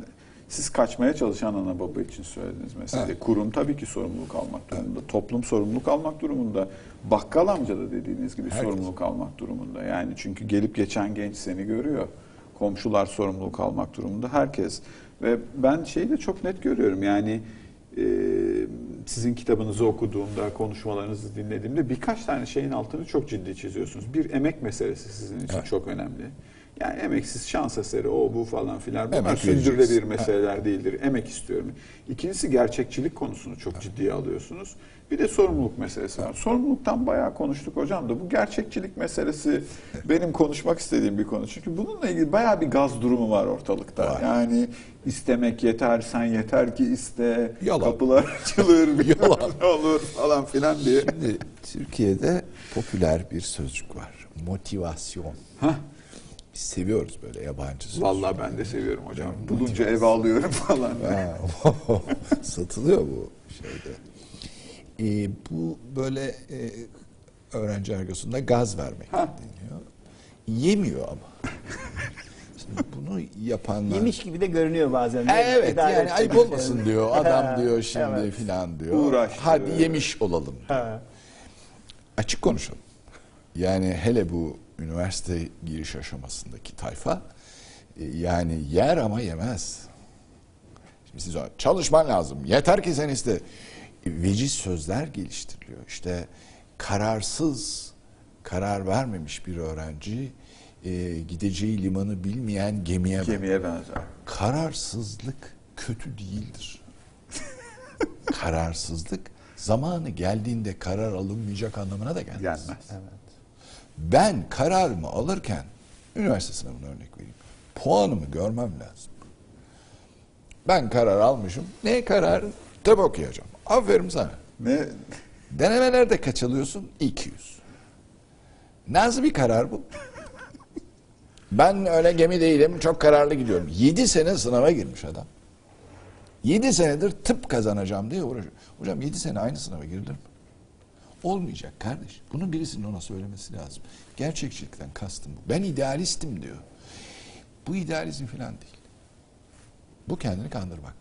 [SPEAKER 3] siz kaçmaya çalışan ana baba için söylediniz mesela.
[SPEAKER 2] Evet.
[SPEAKER 3] Kurum tabii ki sorumluluk almak durumunda. Toplum sorumluluk almak durumunda. Bakkal amca da dediğiniz gibi
[SPEAKER 2] Herkes.
[SPEAKER 3] sorumluluk almak durumunda. Yani çünkü gelip geçen genç seni görüyor. Komşular sorumluluk almak durumunda. Herkes. Ve ben şeyi de çok net görüyorum. Yani e, sizin kitabınızı okuduğumda, konuşmalarınızı dinlediğimde birkaç tane şeyin altını çok ciddi çiziyorsunuz. Bir emek meselesi sizin için
[SPEAKER 2] Evet.
[SPEAKER 3] çok önemli. Yani emeksiz şans eseri o bu falan filan. Bunlar
[SPEAKER 2] Emek
[SPEAKER 3] sürdürülebilir meseleler değildir. Emek istiyorum. İkincisi gerçekçilik konusunu çok ciddiye alıyorsunuz. Bir de sorumluluk meselesi var. Sorumluluktan bayağı konuştuk hocam da bu gerçekçilik meselesi benim konuşmak istediğim bir konu. Çünkü bununla ilgili bayağı bir gaz durumu var ortalıkta.
[SPEAKER 2] Var.
[SPEAKER 3] Yani istemek yeter, sen yeter ki iste,
[SPEAKER 2] Yalan.
[SPEAKER 3] kapılar açılır,
[SPEAKER 2] Yalan.
[SPEAKER 3] ne olur falan filan diye.
[SPEAKER 2] Şimdi Türkiye'de popüler bir sözcük var. Motivasyon.
[SPEAKER 3] Hah.
[SPEAKER 2] Biz seviyoruz böyle yabancı.
[SPEAKER 3] Vallahi ben de seviyorum hocam. Bulunca eve alıyorum falan.
[SPEAKER 2] Ha, Satılıyor bu şeyde. Ee, bu böyle e, öğrenci argosunda gaz vermek
[SPEAKER 3] Ha.
[SPEAKER 2] deniyor. Yemiyor ama. Şimdi bunu yapanlar...
[SPEAKER 1] Yemiş gibi de görünüyor bazen.
[SPEAKER 2] Ha, evet
[SPEAKER 1] İdare
[SPEAKER 2] yani ayıp
[SPEAKER 1] için.
[SPEAKER 2] olmasın diyor. Adam diyor şimdi
[SPEAKER 1] Evet.
[SPEAKER 2] filan diyor.
[SPEAKER 3] Uğraştı.
[SPEAKER 2] Hadi yemiş olalım.
[SPEAKER 1] Ha.
[SPEAKER 2] Açık konuşalım. Yani hele bu üniversite giriş aşamasındaki tayfa e, yani yer ama yemez. Şimdi siz çalışman lazım. Yeter ki sen iste. E, Veciz sözler geliştiriliyor. İşte kararsız, karar vermemiş bir öğrenci e, gideceği limanı bilmeyen gemiye, benzer.
[SPEAKER 3] Gemiye benzer.
[SPEAKER 2] Kararsızlık kötü değildir. Kararsızlık zamanı geldiğinde karar alınmayacak anlamına da gelmez.
[SPEAKER 3] Gelmez.
[SPEAKER 2] Ben kararımı alırken üniversite sınavına örnek vereyim. Puanımı görmem lazım. Ben karar almışım. Ne karar? Tıp okuyacağım. Aferin sana.
[SPEAKER 3] Ne?
[SPEAKER 2] Denemelerde kaç alıyorsun? 200. Nasıl bir karar bu? Ben öyle gemi değilim, çok kararlı gidiyorum. 7 sene sınava girmiş adam. 7 senedir tıp kazanacağım diye uğraşıyor. Hocam 7 sene aynı sınava girilir mi? Olmayacak kardeş. Bunu birisinin ona söylemesi lazım. Gerçekçilikten kastım bu. Ben idealistim diyor. Bu idealizm falan değil. Bu kendini kandırmak.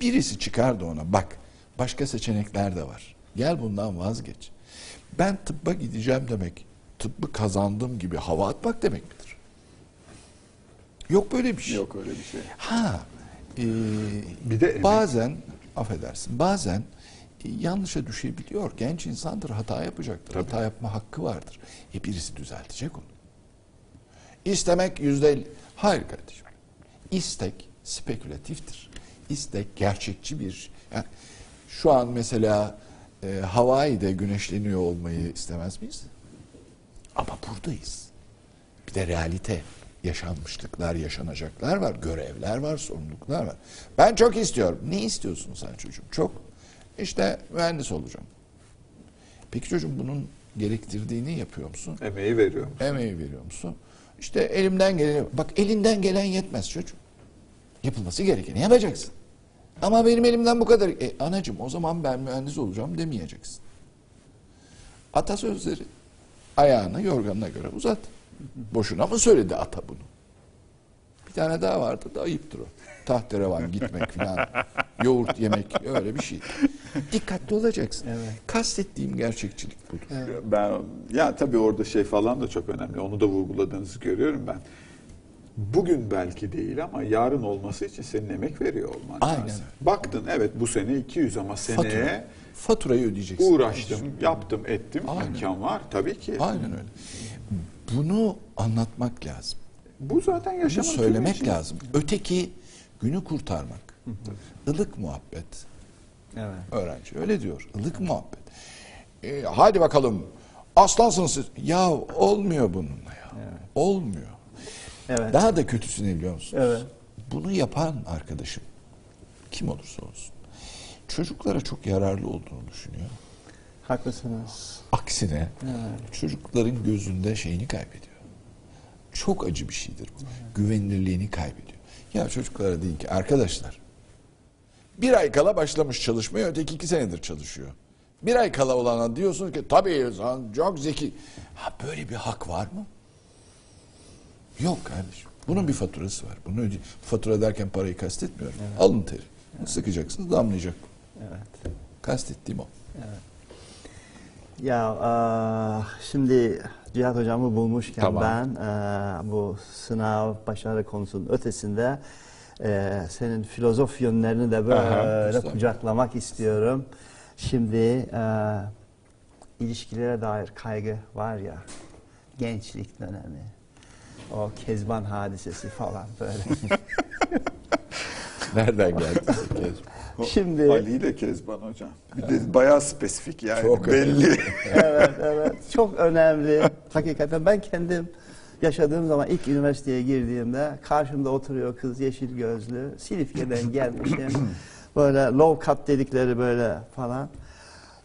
[SPEAKER 2] Birisi çıkar da ona bak başka seçenekler de var. Gel bundan vazgeç. Ben tıbba gideceğim demek tıbbı kazandım gibi hava atmak demek midir? Yok böyle bir şey.
[SPEAKER 3] Yok öyle bir şey.
[SPEAKER 2] Ha, e,
[SPEAKER 3] Bir de
[SPEAKER 2] bazen affedersin bazen yanlışa düşebiliyor. Genç insandır hata yapacaktır. Hata yapma hakkı vardır. E birisi düzeltecek onu. İstemek yüzde elli. Hayır kardeşim. İstek spekülatiftir. İstek gerçekçi bir. Yani şu an mesela e, Hawaii'de güneşleniyor olmayı istemez miyiz? Ama buradayız. Bir de realite, yaşanmışlıklar, yaşanacaklar var, görevler var, sorumluluklar var. Ben çok istiyorum. Ne istiyorsun sen çocuğum? Çok. İşte mühendis olacağım. Peki çocuğum bunun gerektirdiğini yapıyor musun?
[SPEAKER 3] Emeği veriyorum.
[SPEAKER 2] Emeği veriyor musun? İşte elimden gelen, bak elinden gelen yetmez çocuğum. Yapılması gerekeni yapacaksın. Ama benim elimden bu kadar. E, anacığım o zaman ben mühendis olacağım demeyeceksin. Atasözleri ayağını yorganına göre uzat. Boşuna mı söyledi ata bunu? Bir tane daha vardı da ayıptır o. Tahterevan gitmek falan. Yoğurt yemek öyle bir şey. Dikkatli olacaksın.
[SPEAKER 1] Evet.
[SPEAKER 2] Kastettiğim gerçekçilik budur.
[SPEAKER 3] Ben ya tabii orada şey falan da çok önemli. Onu da vurguladığınızı görüyorum ben. Bugün belki değil ama yarın olması için senin emek veriyor olman
[SPEAKER 2] Aynen.
[SPEAKER 3] lazım. Baktın evet bu sene 200 ama seneye
[SPEAKER 2] Fatura. Faturayı ödeyeceksin.
[SPEAKER 3] uğraştım, yaptım, ettim.
[SPEAKER 2] Aynen.
[SPEAKER 3] imkan var tabii ki.
[SPEAKER 2] Aynen öyle. Bunu anlatmak lazım.
[SPEAKER 3] Bu zaten
[SPEAKER 2] Bunu
[SPEAKER 3] yaşamın tümü
[SPEAKER 2] söylemek
[SPEAKER 3] için.
[SPEAKER 2] lazım. Öteki günü kurtarmak. Ilık muhabbet.
[SPEAKER 1] Evet.
[SPEAKER 2] Öğrenci öyle diyor. Ilık muhabbet. E, hadi bakalım. Aslansınız siz. Ya olmuyor bununla ya. Olmuyor.
[SPEAKER 1] Evet.
[SPEAKER 2] Daha da kötüsü ne biliyor musun?
[SPEAKER 1] Evet.
[SPEAKER 2] Bunu yapan arkadaşım kim olursa olsun çocuklara çok yararlı olduğunu düşünüyor.
[SPEAKER 1] Haklısınız.
[SPEAKER 2] Aksine çocukların gözünde şeyini kaybediyor. Çok acı bir şeydir bu. Güvenilirliğini kaybediyor. Ya çocuklara deyin ki arkadaşlar bir ay kala başlamış çalışmaya öteki iki senedir çalışıyor. Bir ay kala olana diyorsunuz ki tabii çok zeki. Ha böyle bir hak var mı? Yok kardeşim. Bunun bir faturası var. Bunu öde- fatura derken parayı kastetmiyorum. Alın teri. Sıkacaksınız damlayacak.
[SPEAKER 1] Evet.
[SPEAKER 2] Kastettiğim o.
[SPEAKER 1] Ya eee, şimdi Cihat hocamı bulmuşken
[SPEAKER 2] Tamam.
[SPEAKER 1] ben eee, bu sınav başarı konusunun ötesinde eee, senin filozof yönlerini de böyle
[SPEAKER 2] estağfurullah.
[SPEAKER 1] kucaklamak istiyorum. Şimdi eee, ilişkilere dair kaygı var ya gençlik dönemi. O Kezban hadisesi falan böyle.
[SPEAKER 2] Nereden geldi Kezban?
[SPEAKER 1] Şimdi-
[SPEAKER 3] Ali ile Kezban hocam. Bir de bayağı spesifik yani
[SPEAKER 2] Çok
[SPEAKER 3] belli.
[SPEAKER 1] evet evet çok önemli. Hakikaten ben kendim yaşadığım zaman ilk üniversiteye girdiğimde karşımda oturuyor kız yeşil gözlü. Silifke'den gelmişim. Böyle low cut dedikleri böyle falan.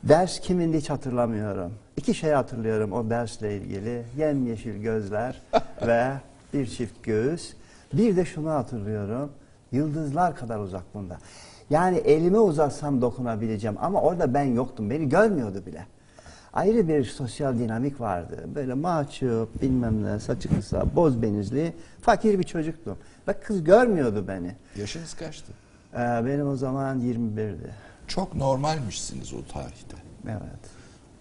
[SPEAKER 1] Ders kimindi hiç hatırlamıyorum. İki şey hatırlıyorum o dersle ilgili. Yemyeşil gözler ve bir çift göğüs. Bir de şunu hatırlıyorum. Yıldızlar kadar uzak bunda. Yani elimi uzatsam dokunabileceğim ama orada ben yoktum. Beni görmüyordu bile. Ayrı bir sosyal dinamik vardı. Böyle mahcup, bilmem ne, saçı kısa, boz benizli, fakir bir çocuktum. Ve kız görmüyordu beni.
[SPEAKER 2] Yaşınız kaçtı?
[SPEAKER 1] Ee, benim o zaman 21'di.
[SPEAKER 2] Çok normalmişsiniz o tarihte.
[SPEAKER 1] Evet.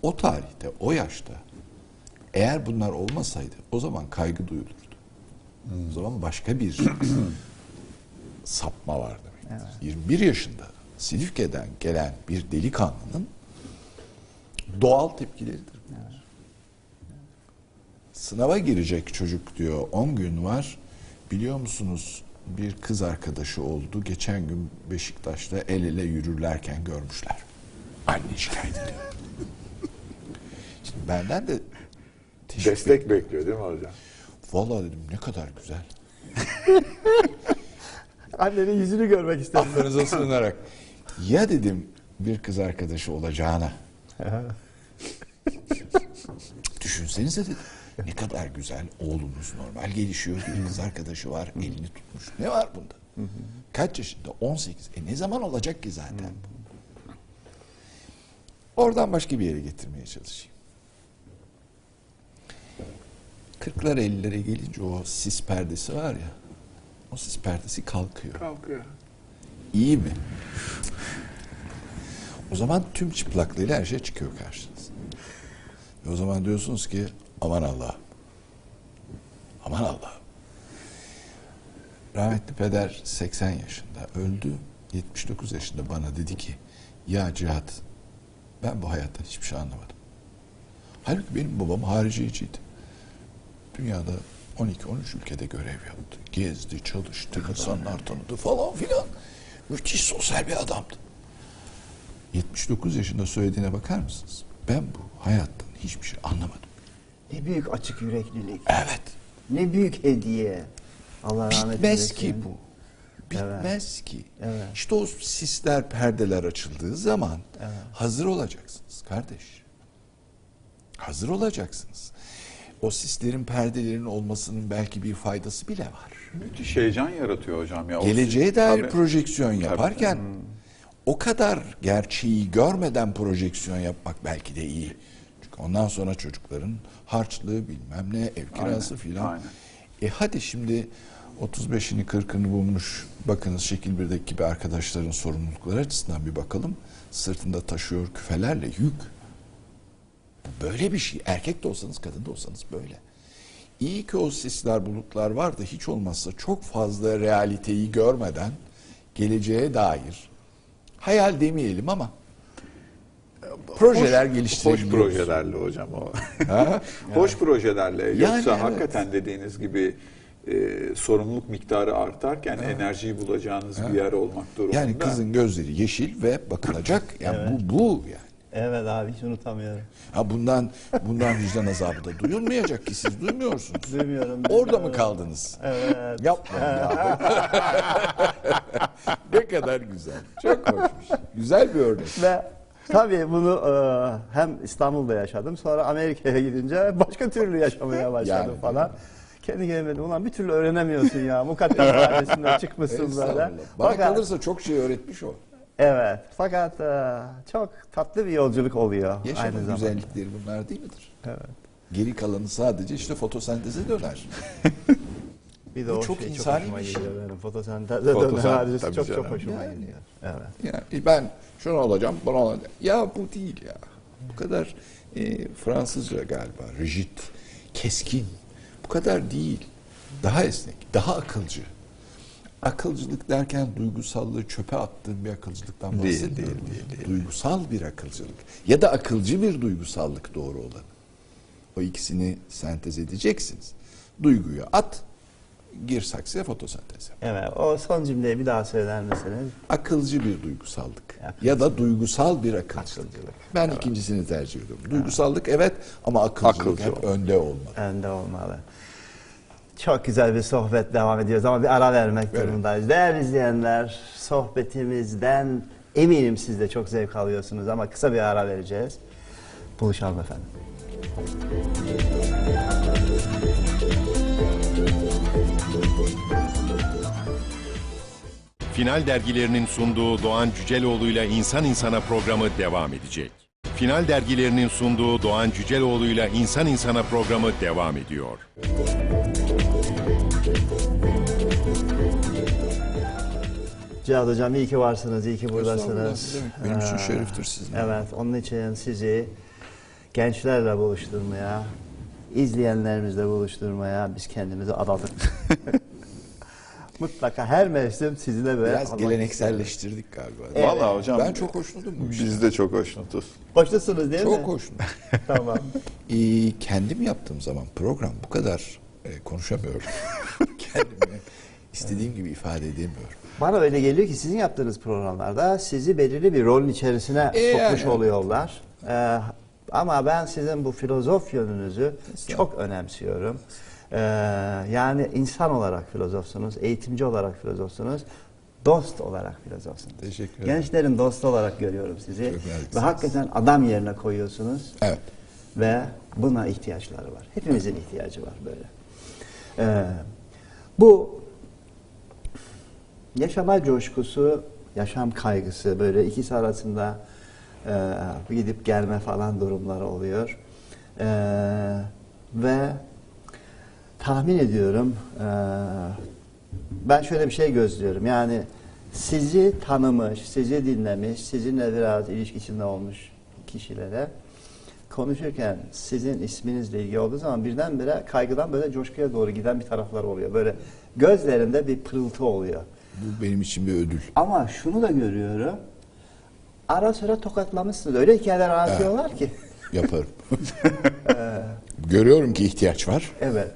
[SPEAKER 2] O tarihte, o yaşta eğer bunlar olmasaydı o zaman kaygı duyulurdu. O zaman başka bir sapma var demektir. 21 yaşında Silifke'den gelen bir delikanlının doğal tepkileridir bunlar. Sınava girecek çocuk diyor 10 gün var. Biliyor musunuz bir kız arkadaşı oldu. Geçen gün Beşiktaş'ta el ele yürürlerken görmüşler. Anne şikayet ediyor. Şimdi benden de teşvik
[SPEAKER 3] Destek bekliyor değil mi hocam?
[SPEAKER 2] Vallahi dedim ne kadar güzel.
[SPEAKER 1] Annenin yüzünü görmek istedim.
[SPEAKER 2] Affınıza sığınarak. Ya dedim bir kız arkadaşı olacağına. Düşünsenize dedim. Ne kadar güzel oğlunuz normal gelişiyor. Bir kız arkadaşı var elini tutmuş. Ne var bunda? Kaç yaşında? 18. E ne zaman olacak ki zaten bu? Oradan başka bir yere getirmeye çalışayım. 40'lar 50'lere gelince o sis perdesi var ya. O sis perdesi kalkıyor.
[SPEAKER 3] Kalkıyor.
[SPEAKER 2] İyi mi? O zaman tüm çıplaklığıyla her şey çıkıyor karşınıza. Ve o zaman diyorsunuz ki aman Allah. Aman Allah. Rahmetli peder 80 yaşında öldü. 79 yaşında bana dedi ki ya Cihat ben bu hayattan hiçbir şey anlamadım. Halbuki benim babam hariciyeciydi. Dünyada 12-13 ülkede görev yaptı. Gezdi, çalıştı, insanlar tanıdı falan filan. Müthiş sosyal bir adamdı. 79 yaşında söylediğine bakar mısınız? Ben bu hayattan hiçbir şey anlamadım.
[SPEAKER 1] Ne büyük açık yüreklilik.
[SPEAKER 2] Evet.
[SPEAKER 1] Ne büyük hediye. Allah rahmet
[SPEAKER 2] Bitmez
[SPEAKER 1] eylesin.
[SPEAKER 2] ki bu. Bitmez ki.
[SPEAKER 1] Evet.
[SPEAKER 2] İşte o sisler, perdeler açıldığı zaman hazır olacaksınız kardeş. Hazır olacaksınız. O sislerin, perdelerin olmasının belki bir faydası bile var.
[SPEAKER 3] Müthiş heyecan yaratıyor hocam ya. O
[SPEAKER 2] Geleceğe
[SPEAKER 3] siz-
[SPEAKER 2] dair
[SPEAKER 3] Tabii.
[SPEAKER 2] projeksiyon yaparken o kadar gerçeği görmeden projeksiyon yapmak belki de iyi. Ondan sonra çocukların harçlığı bilmem ne ev kirası filan.
[SPEAKER 3] aynen.
[SPEAKER 2] E hadi şimdi 35'ini 40'ını bulmuş bakınız şekil birdeki gibi arkadaşların sorumlulukları açısından bir bakalım. Sırtında taşıyor küfelerle yük. Böyle bir şey. Erkek de olsanız kadın da olsanız böyle. İyi ki o sisler bulutlar var da hiç olmazsa çok fazla realiteyi görmeden geleceğe dair hayal demeyelim ama projeler
[SPEAKER 3] Hoş
[SPEAKER 2] geliştirebiliyoruz.
[SPEAKER 3] projelerle hocam o.
[SPEAKER 2] Ha?
[SPEAKER 3] Hoş projelerle.
[SPEAKER 2] Yani
[SPEAKER 3] Yoksa
[SPEAKER 2] evet.
[SPEAKER 3] hakikaten dediğiniz gibi e, sorumluluk miktarı artarken enerjiyi bulacağınız bir yer olmak durumunda.
[SPEAKER 2] Yani kızın gözleri yeşil ve bakılacak. Yani bu bu yani.
[SPEAKER 1] Evet abi hiç unutamıyorum.
[SPEAKER 2] Ha bundan bundan vicdan azabı da duyulmayacak ki siz duymuyorsunuz.
[SPEAKER 1] Duymuyorum.
[SPEAKER 2] Orada mı kaldınız?
[SPEAKER 1] Evet.
[SPEAKER 2] Yapmayın ya. ne kadar güzel. Çok hoşmuş. Güzel bir örnek.
[SPEAKER 1] Ve tabii bunu e, hem İstanbul'da yaşadım sonra Amerika'ya gidince başka türlü yaşamaya başladım
[SPEAKER 2] Yani.
[SPEAKER 1] falan. Kendi kendime ulan bir türlü öğrenemiyorsun ya. Mukaddes ailesinden çıkmışsın böyle.
[SPEAKER 2] Estağfurullah. Bana
[SPEAKER 1] Fakat,
[SPEAKER 2] kalırsa çok şey öğretmiş o.
[SPEAKER 1] evet. Fakat e, çok tatlı bir yolculuk oluyor aynı
[SPEAKER 2] Yaşamın
[SPEAKER 1] zamanda.
[SPEAKER 2] güzellikleri bunlar değil midir?
[SPEAKER 1] Evet.
[SPEAKER 2] Geri kalanı sadece işte fotosenteze döner.
[SPEAKER 1] Bir de
[SPEAKER 2] Bu
[SPEAKER 1] o
[SPEAKER 2] çok
[SPEAKER 1] şey
[SPEAKER 2] insani
[SPEAKER 1] çok
[SPEAKER 2] bir şey.
[SPEAKER 1] benim. Fotosenteze
[SPEAKER 3] Fotosent-
[SPEAKER 1] dönen çok çok
[SPEAKER 3] canım.
[SPEAKER 1] hoşuma
[SPEAKER 2] Yani.
[SPEAKER 1] gidiyor. Evet.
[SPEAKER 2] Yani ben şunu olacağım, bunu olacağım. Ya bu değil ya. Bu kadar e, Fransızca galiba, rigid, keskin. Bu kadar değil. Daha esnek, daha akılcı. Akılcılık derken duygusallığı çöpe attığım bir akılcılıktan
[SPEAKER 3] Değil,
[SPEAKER 2] bahsetmiyorum.
[SPEAKER 3] değil, değil, değil.
[SPEAKER 2] Duygusal bir akılcılık. Ya da akılcı bir duygusallık doğru olan. O ikisini sentez edeceksiniz. Duyguyu at, gir saksıya fotosentez yap.
[SPEAKER 1] Evet, o son cümleyi bir daha söyler misiniz?
[SPEAKER 2] Akılcı bir duygusallık.
[SPEAKER 1] Akılcı.
[SPEAKER 2] Ya da duygusal bir akılcılık.
[SPEAKER 1] Akılcılık.
[SPEAKER 2] Ben ikincisini tercih ediyorum. Duygusallık evet ama akılcılık
[SPEAKER 3] Akılcı
[SPEAKER 2] hep
[SPEAKER 3] ol.
[SPEAKER 2] önde olmalı.
[SPEAKER 1] Önde olmalı. Çok güzel bir sohbet devam ediyoruz ama bir ara vermek
[SPEAKER 2] Verin.
[SPEAKER 1] durumundayız. Değerli izleyenler, sohbetimizden eminim siz de çok zevk alıyorsunuz ama kısa bir ara vereceğiz. Buluşalım efendim.
[SPEAKER 4] Final dergilerinin sunduğu Doğan Cüceloğlu ile İnsan İnsana programı devam edecek. Final dergilerinin sunduğu Doğan Cüceloğlu ile İnsan İnsana programı devam ediyor.
[SPEAKER 1] Cihat Hocam iyi ki varsınız, iyi ki buradasınız.
[SPEAKER 2] Benim için
[SPEAKER 1] Ee,
[SPEAKER 2] şereftir sizinle.
[SPEAKER 1] Evet, onun için sizi gençlerle buluşturmaya, izleyenlerimizle buluşturmaya biz kendimizi adadık. Mutlaka her mevsim sizinle böyle
[SPEAKER 2] Biraz gelenekselleştirdik galiba.
[SPEAKER 1] Evet.
[SPEAKER 3] Vallahi hocam
[SPEAKER 2] Ben çok hoşnutum bu işten.
[SPEAKER 3] biz de çok hoşnutuz.
[SPEAKER 1] Hoşlusunuz değil mi?
[SPEAKER 2] Çok hoşnutum.
[SPEAKER 1] tamam.
[SPEAKER 2] Ee, kendim yaptığım zaman program bu kadar e, konuşamıyorum. Kendimi istediğim gibi ifade edemiyorum.
[SPEAKER 1] Bana öyle geliyor ki sizin yaptığınız programlarda sizi belirli bir rolün içerisine
[SPEAKER 2] E,
[SPEAKER 1] sokmuş
[SPEAKER 2] yani.
[SPEAKER 1] oluyorlar. Ee, ama ben sizin bu filozof yönünüzü çok önemsiyorum. Ee, yani insan olarak filozofsunuz, eğitimci olarak filozofsunuz, dost olarak filozofsunuz.
[SPEAKER 2] Teşekkür ederim.
[SPEAKER 1] Gençlerin dostu olarak görüyorum sizi. Ve hakikaten adam yerine koyuyorsunuz
[SPEAKER 2] Evet.
[SPEAKER 1] ve buna ihtiyaçları var. Hepimizin ihtiyacı var böyle. Ee, bu yaşama coşkusu, yaşam kaygısı böyle ikisi arasında e, gidip gelme falan durumları oluyor. Ee, ve tahmin ediyorum e, ben şöyle bir şey gözlüyorum. Yani sizi tanımış, sizi dinlemiş, sizinle biraz ilişki içinde olmuş kişilere konuşurken sizin isminizle ilgili olduğu zaman birdenbire kaygıdan böyle coşkuya doğru giden bir taraflar oluyor. Böyle gözlerinde bir pırıltı oluyor.
[SPEAKER 2] Bu benim için bir ödül.
[SPEAKER 1] Ama şunu da görüyorum. Ara sıra tokatlamışsınız. Öyle hikayeler anlatıyorlar ki.
[SPEAKER 2] Yaparım. Görüyorum ki ihtiyaç var.
[SPEAKER 1] Evet.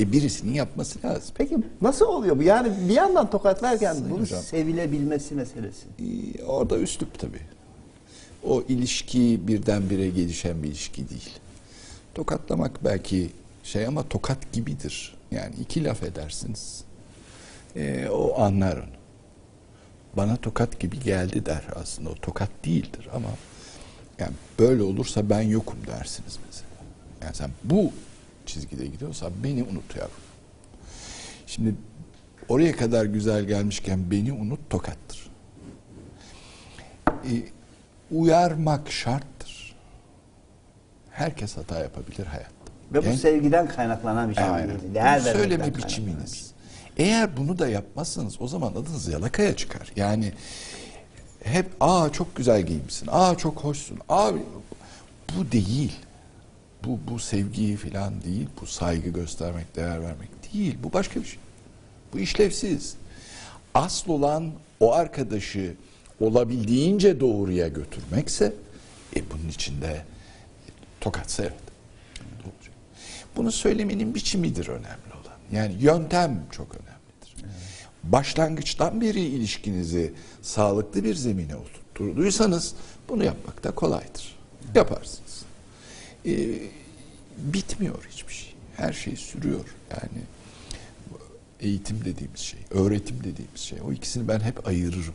[SPEAKER 2] E birisinin yapması lazım.
[SPEAKER 1] Peki nasıl oluyor bu? Yani bir yandan tokatlarken
[SPEAKER 2] Sayın
[SPEAKER 1] bunun
[SPEAKER 2] hocam.
[SPEAKER 1] sevilebilmesi meselesi.
[SPEAKER 2] E, orada üslup tabii. O ilişki birdenbire gelişen bir ilişki değil. Tokatlamak belki şey ama tokat gibidir. Yani iki laf edersiniz. E, o anlar onu. Bana tokat gibi geldi der aslında. O tokat değildir ama yani böyle olursa ben yokum dersiniz mesela. Yani sen bu çizgide gidiyorsan beni unut yavrum. Şimdi oraya kadar güzel gelmişken beni unut tokattır. E, uyarmak şarttır. Herkes hata yapabilir hayatta.
[SPEAKER 1] Ve bu
[SPEAKER 2] Gen-
[SPEAKER 1] sevgiden kaynaklanan bir şey.
[SPEAKER 2] Aynen.
[SPEAKER 1] değil. Değer
[SPEAKER 2] söyleme
[SPEAKER 1] bir şey.
[SPEAKER 2] biçiminiz. Eğer bunu da yapmazsanız o zaman adınız yalakaya çıkar. Yani hep aa çok güzel giymişsin, aa çok hoşsun, aa bu değil. Bu, bu sevgiyi falan değil, bu saygı göstermek, değer vermek değil. Bu başka bir şey. Bu işlevsiz. Asıl olan o arkadaşı olabildiğince doğruya götürmekse e bunun içinde tokatsa evet. Bunu söylemenin biçimidir önemli olan. Yani yöntem çok önemlidir. Başlangıçtan beri ilişkinizi sağlıklı bir zemine oturtturduysanız bunu yapmak da kolaydır. Yaparsınız. Ee, bitmiyor hiçbir şey. Her şey sürüyor. Yani eğitim dediğimiz şey, öğretim dediğimiz şey. O ikisini ben hep ayırırım.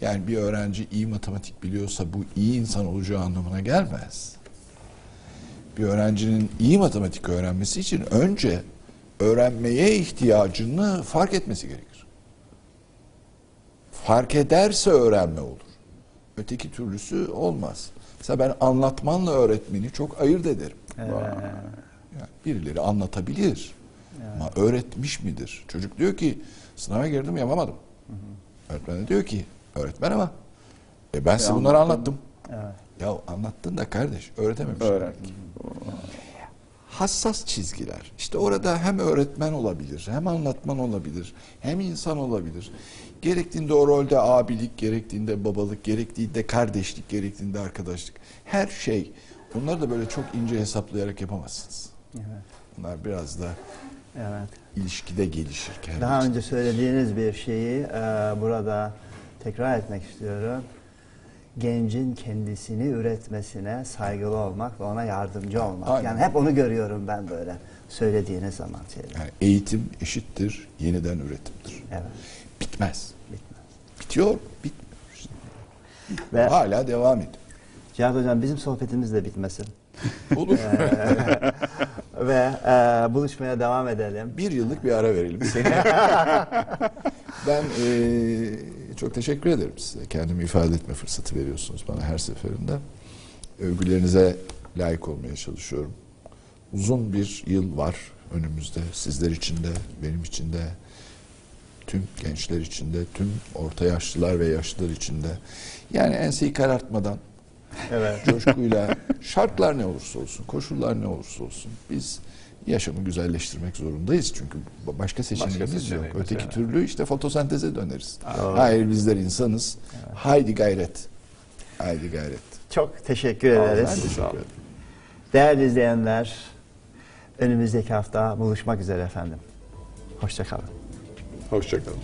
[SPEAKER 2] Yani bir öğrenci iyi matematik biliyorsa bu iyi insan olacağı anlamına gelmez. Bir öğrencinin iyi matematik öğrenmesi için önce öğrenmeye ihtiyacını fark etmesi gerekir. Fark ederse öğrenme olur. Öteki türlüsü olmaz. Mesela ben anlatmanla öğretmeni çok ayırt ederim. Yani birileri anlatabilir. Ama öğretmiş midir? Çocuk diyor ki sınava girdim yapamadım. Öğretmen de diyor ki öğretmen ama e ben size bunları anlattım. Ya anlattın da kardeş öğretememişsin.
[SPEAKER 3] Öğren.
[SPEAKER 2] Hassas çizgiler. İşte orada hem öğretmen olabilir, hem anlatman olabilir, hem insan olabilir. Gerektiğinde o rolde abilik, gerektiğinde babalık, gerektiğinde kardeşlik, gerektiğinde arkadaşlık. Her şey. Bunları da böyle çok ince hesaplayarak yapamazsınız. Bunlar biraz da
[SPEAKER 1] Evet.
[SPEAKER 2] ilişkide gelişir. kendi
[SPEAKER 1] Daha önce söylediğiniz bir şeyi e, burada tekrar etmek istiyorum. Gencin kendisini üretmesine saygılı olmak ve ona yardımcı olmak.
[SPEAKER 2] Aynen.
[SPEAKER 1] Yani hep onu görüyorum ben böyle söylediğiniz zaman şeyler.
[SPEAKER 2] Yani eğitim eşittir yeniden üretimdir.
[SPEAKER 1] Evet.
[SPEAKER 2] Bitmez.
[SPEAKER 1] Bitmez.
[SPEAKER 2] Bitiyor, bitmiyor.
[SPEAKER 1] Ve
[SPEAKER 2] Hala devam ediyor.
[SPEAKER 1] Cihat Hocam bizim sohbetimiz de bitmesin.
[SPEAKER 2] Olur.
[SPEAKER 1] ve e, buluşmaya devam edelim.
[SPEAKER 2] bir yıllık bir ara verelim. Ben eee, çok teşekkür ederim size. Kendimi ifade etme fırsatı veriyorsunuz bana her seferinde. Övgülerinize layık olmaya çalışıyorum. Uzun bir yıl var önümüzde. Sizler için de, benim için de, tüm gençler için de, tüm orta yaşlılar ve yaşlılar için de. Yani enseyi karartmadan,
[SPEAKER 1] Evet.
[SPEAKER 2] coşkuyla şartlar ne olursa olsun, koşullar ne olursa olsun biz yaşamı güzelleştirmek zorundayız çünkü başka seçeneğimiz yok.
[SPEAKER 3] seçeneğimiz
[SPEAKER 2] Öteki
[SPEAKER 3] yani.
[SPEAKER 2] türlü işte fotosenteze döneriz. Hayır bizler insanız. Haydi gayret. Haydi gayret.
[SPEAKER 1] Çok teşekkür
[SPEAKER 2] Ben
[SPEAKER 1] ederiz.
[SPEAKER 2] teşekkür ederim.
[SPEAKER 1] Değerli izleyenler, önümüzdeki hafta buluşmak üzere efendim. Hoşçakalın.
[SPEAKER 3] Hoşçakalın.